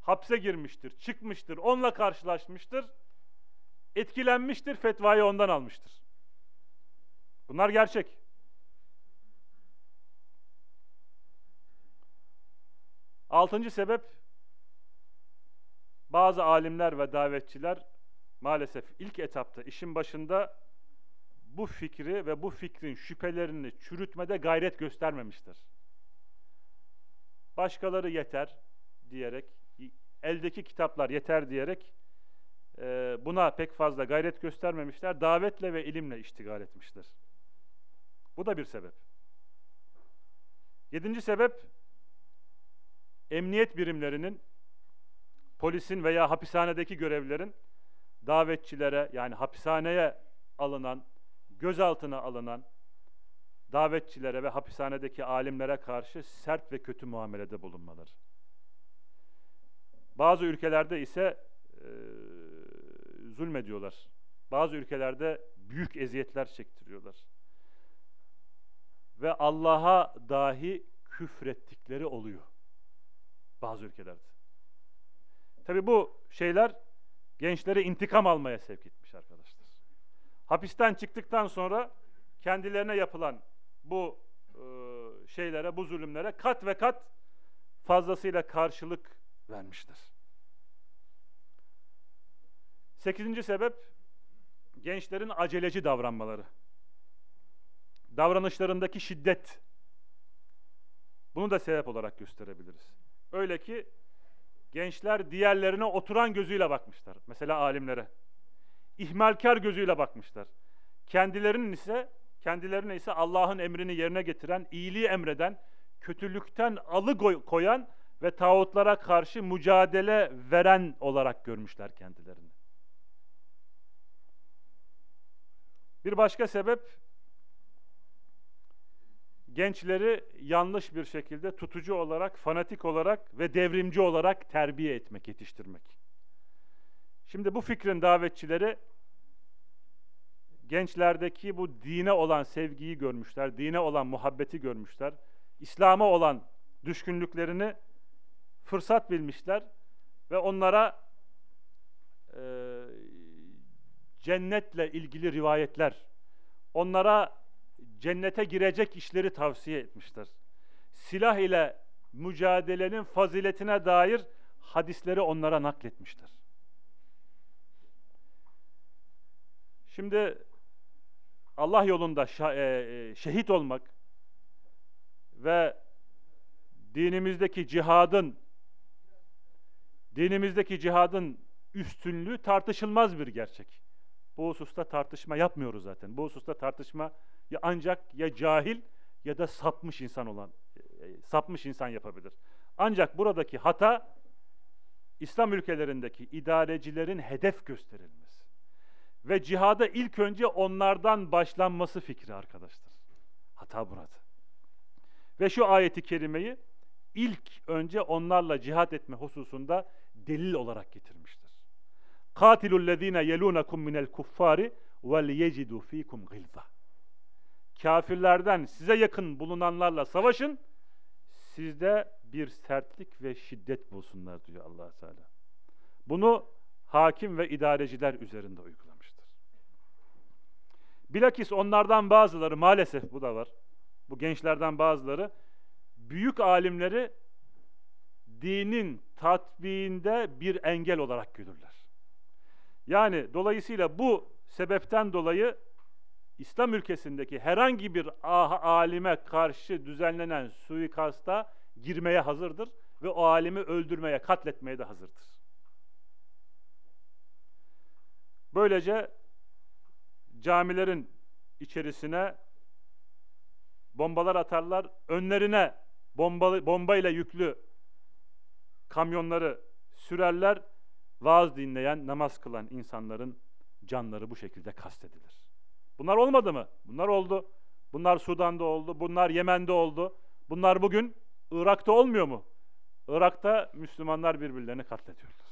Hapse girmiştir, çıkmıştır, onunla karşılaşmıştır. Etkilenmiştir, fetvayı ondan almıştır. Bunlar gerçek. Altıncı sebep bazı alimler ve davetçiler maalesef ilk etapta işin başında bu fikri ve bu fikrin şüphelerini çürütmede gayret göstermemiştir. Başkaları yeter, diyerek, eldeki kitaplar yeter diyerek e, buna pek fazla gayret göstermemişler. Davetle ve ilimle iştigal etmişler. Bu da bir sebep. Yedinci sebep, emniyet birimlerinin, polisin veya hapishanedeki görevlilerin davetçilere yani hapishaneye alınan, gözaltına alınan davetçilere ve hapishanedeki alimlere karşı sert ve kötü muamelede bulunmaları. Bazı ülkelerde ise e, zulmediyorlar. Bazı ülkelerde büyük eziyetler çektiriyorlar. Ve Allah'a dahi küfrettikleri oluyor. Bazı ülkelerde. Tabi bu şeyler gençleri intikam almaya sevk etmiş arkadaşlar. Hapisten çıktıktan sonra kendilerine yapılan bu e, şeylere, bu zulümlere kat ve kat fazlasıyla karşılık vermiştir. Sekizinci sebep gençlerin aceleci davranmaları. Davranışlarındaki şiddet. Bunu da sebep olarak gösterebiliriz. Öyle ki gençler diğerlerine oturan gözüyle bakmışlar. Mesela alimlere. İhmalkar gözüyle bakmışlar. Kendilerinin ise kendilerine ise Allah'ın emrini yerine getiren, iyiliği emreden, kötülükten alıkoyan ve tağutlara karşı mücadele veren olarak görmüşler kendilerini. Bir başka sebep gençleri yanlış bir şekilde tutucu olarak, fanatik olarak ve devrimci olarak terbiye etmek, yetiştirmek. Şimdi bu fikrin davetçileri gençlerdeki bu dine olan sevgiyi görmüşler, dine olan muhabbeti görmüşler, İslam'a olan düşkünlüklerini fırsat bilmişler ve onlara e, cennetle ilgili rivayetler, onlara cennete girecek işleri tavsiye etmişler. Silah ile mücadelenin faziletine dair hadisleri onlara nakletmişler. Şimdi Allah yolunda e, e, şehit olmak ve dinimizdeki cihadın dinimizdeki cihadın üstünlüğü tartışılmaz bir gerçek. Bu hususta tartışma yapmıyoruz zaten. Bu hususta tartışma ya ancak ya cahil ya da sapmış insan olan e, sapmış insan yapabilir. Ancak buradaki hata İslam ülkelerindeki idarecilerin hedef gösterilmesi ve cihada ilk önce onlardan başlanması fikri arkadaşlar. Hata burada. Ve şu ayeti kerimeyi ilk önce onlarla cihat etme hususunda delil olarak getirmiştir. Lezine yelunakum minel kuffari vel yecidu fikum gilza. Kafirlerden size yakın bulunanlarla savaşın. Sizde bir sertlik ve şiddet bulsunlar diyor Allah Teala. Bunu hakim ve idareciler üzerinde uygulamıştır. Bilakis onlardan bazıları maalesef bu da var. Bu gençlerden bazıları büyük alimleri dinin tatbiğinde bir engel olarak görürler. Yani dolayısıyla bu sebepten dolayı İslam ülkesindeki herhangi bir alime karşı düzenlenen suikasta girmeye hazırdır ve o alimi öldürmeye, katletmeye de hazırdır. Böylece camilerin içerisine bombalar atarlar, önlerine bomba, bomba ile yüklü kamyonları sürerler, vaaz dinleyen, namaz kılan insanların canları bu şekilde kastedilir. Bunlar olmadı mı? Bunlar oldu. Bunlar Sudan'da oldu, bunlar Yemen'de oldu. Bunlar bugün Irak'ta olmuyor mu? Irak'ta Müslümanlar birbirlerini katlediyorlar.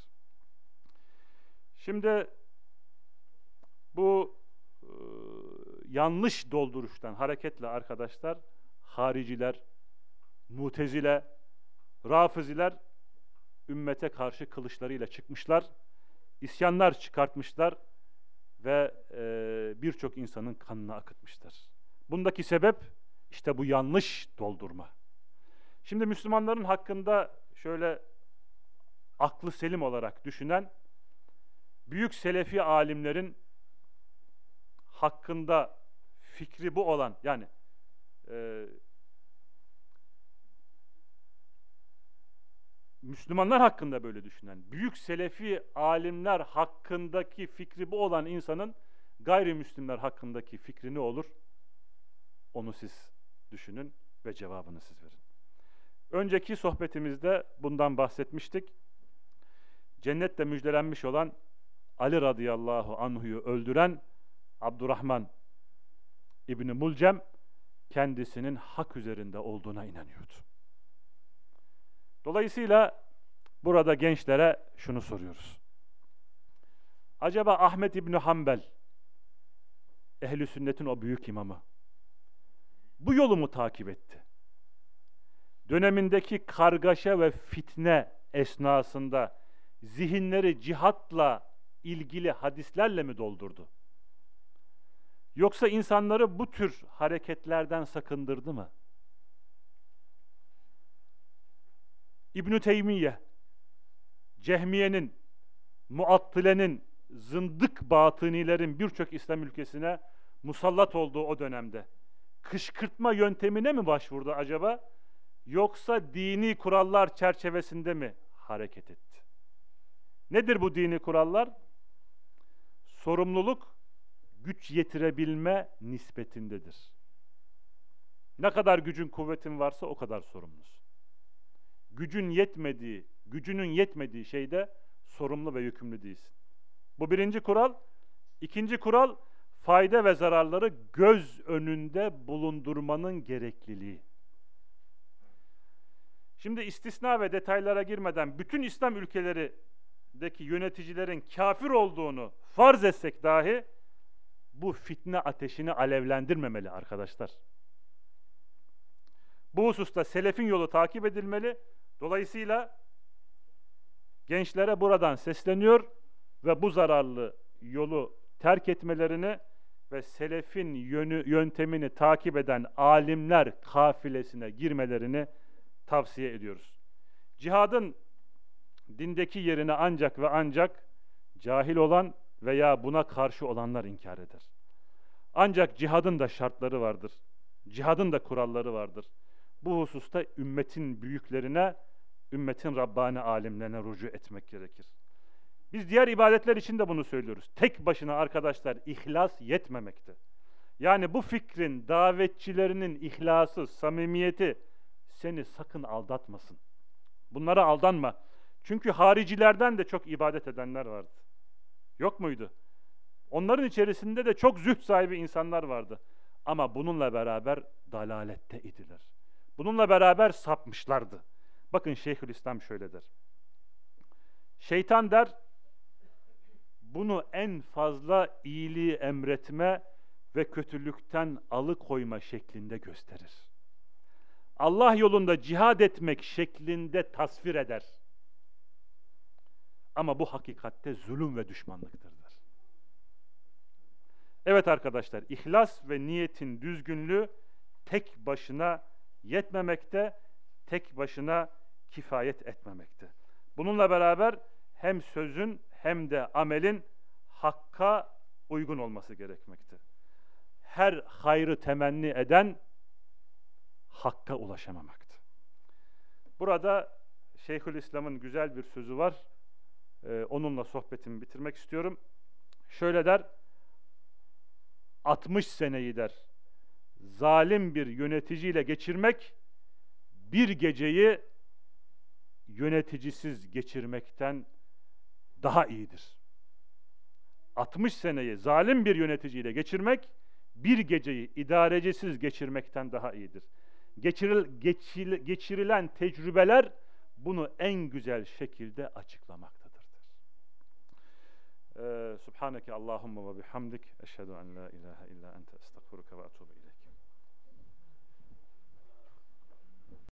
Şimdi bu e, yanlış dolduruştan hareketle arkadaşlar hariciler, mutezile, rafiziler ümmete karşı kılıçlarıyla çıkmışlar, isyanlar çıkartmışlar ve e, birçok insanın kanını akıtmışlar. Bundaki sebep işte bu yanlış doldurma. Şimdi Müslümanların hakkında şöyle aklı selim olarak düşünen büyük selefi alimlerin hakkında fikri bu olan yani e, Müslümanlar hakkında böyle düşünen, büyük selefi alimler hakkındaki fikri bu olan insanın gayrimüslimler hakkındaki fikri ne olur? Onu siz düşünün ve cevabını siz verin. Önceki sohbetimizde bundan bahsetmiştik. Cennette müjdelenmiş olan Ali radıyallahu anhu'yu öldüren Abdurrahman İbni Mulcem kendisinin hak üzerinde olduğuna inanıyordu. Dolayısıyla burada gençlere şunu soruyoruz. Acaba Ahmet İbni Hanbel ehli sünnetin o büyük imamı bu yolu mu takip etti? Dönemindeki kargaşa ve fitne esnasında zihinleri cihatla ilgili hadislerle mi doldurdu? Yoksa insanları bu tür hareketlerden sakındırdı mı? İbn Teymiye, Cehmiye'nin, Muattile'nin, zındık batınilerin birçok İslam ülkesine musallat olduğu o dönemde kışkırtma yöntemine mi başvurdu acaba? Yoksa dini kurallar çerçevesinde mi hareket etti? Nedir bu dini kurallar? Sorumluluk güç yetirebilme nispetindedir. Ne kadar gücün kuvvetin varsa o kadar sorumlusun. Gücün yetmediği, gücünün yetmediği şeyde sorumlu ve yükümlü değilsin. Bu birinci kural. İkinci kural, fayda ve zararları göz önünde bulundurmanın gerekliliği. Şimdi istisna ve detaylara girmeden bütün İslam ülkelerindeki yöneticilerin kafir olduğunu farz etsek dahi bu fitne ateşini alevlendirmemeli arkadaşlar. Bu hususta selefin yolu takip edilmeli. Dolayısıyla gençlere buradan sesleniyor ve bu zararlı yolu terk etmelerini ve selefin yönü, yöntemini takip eden alimler kafilesine girmelerini tavsiye ediyoruz. Cihadın dindeki yerini ancak ve ancak cahil olan veya buna karşı olanlar inkar eder. Ancak cihadın da şartları vardır. Cihadın da kuralları vardır. Bu hususta ümmetin büyüklerine, ümmetin Rabbani alimlerine rucu etmek gerekir. Biz diğer ibadetler için de bunu söylüyoruz. Tek başına arkadaşlar ihlas yetmemekte. Yani bu fikrin davetçilerinin ihlası, samimiyeti seni sakın aldatmasın. Bunlara aldanma. Çünkü haricilerden de çok ibadet edenler vardı. Yok muydu? Onların içerisinde de çok züht sahibi insanlar vardı. Ama bununla beraber dalalette idiler. Bununla beraber sapmışlardı. Bakın Şeyhülislam şöyle der. Şeytan der, bunu en fazla iyiliği emretme ve kötülükten alıkoyma şeklinde gösterir. Allah yolunda cihad etmek şeklinde tasvir eder. Ama bu hakikatte zulüm ve düşmanlıktır. Evet arkadaşlar, ihlas ve niyetin düzgünlüğü tek başına yetmemekte, tek başına kifayet etmemekte. Bununla beraber hem sözün hem de amelin hakka uygun olması gerekmekte. Her hayrı temenni eden hakka ulaşamamaktı. Burada Şeyhülislam'ın güzel bir sözü var. Ee, onunla sohbetimi bitirmek istiyorum. Şöyle der, 60 seneyi der. Zalim bir yöneticiyle geçirmek bir geceyi yöneticisiz geçirmekten daha iyidir. 60 seneyi zalim bir yöneticiyle geçirmek bir geceyi idarecisiz geçirmekten daha iyidir. Geçiril, geçil, geçirilen tecrübeler bunu en güzel şekilde açıklamaktadır. Subhaneke Allahumma ve bihamdik. Eşhedü en la ilahe illa ente estağfuruke ve etubu.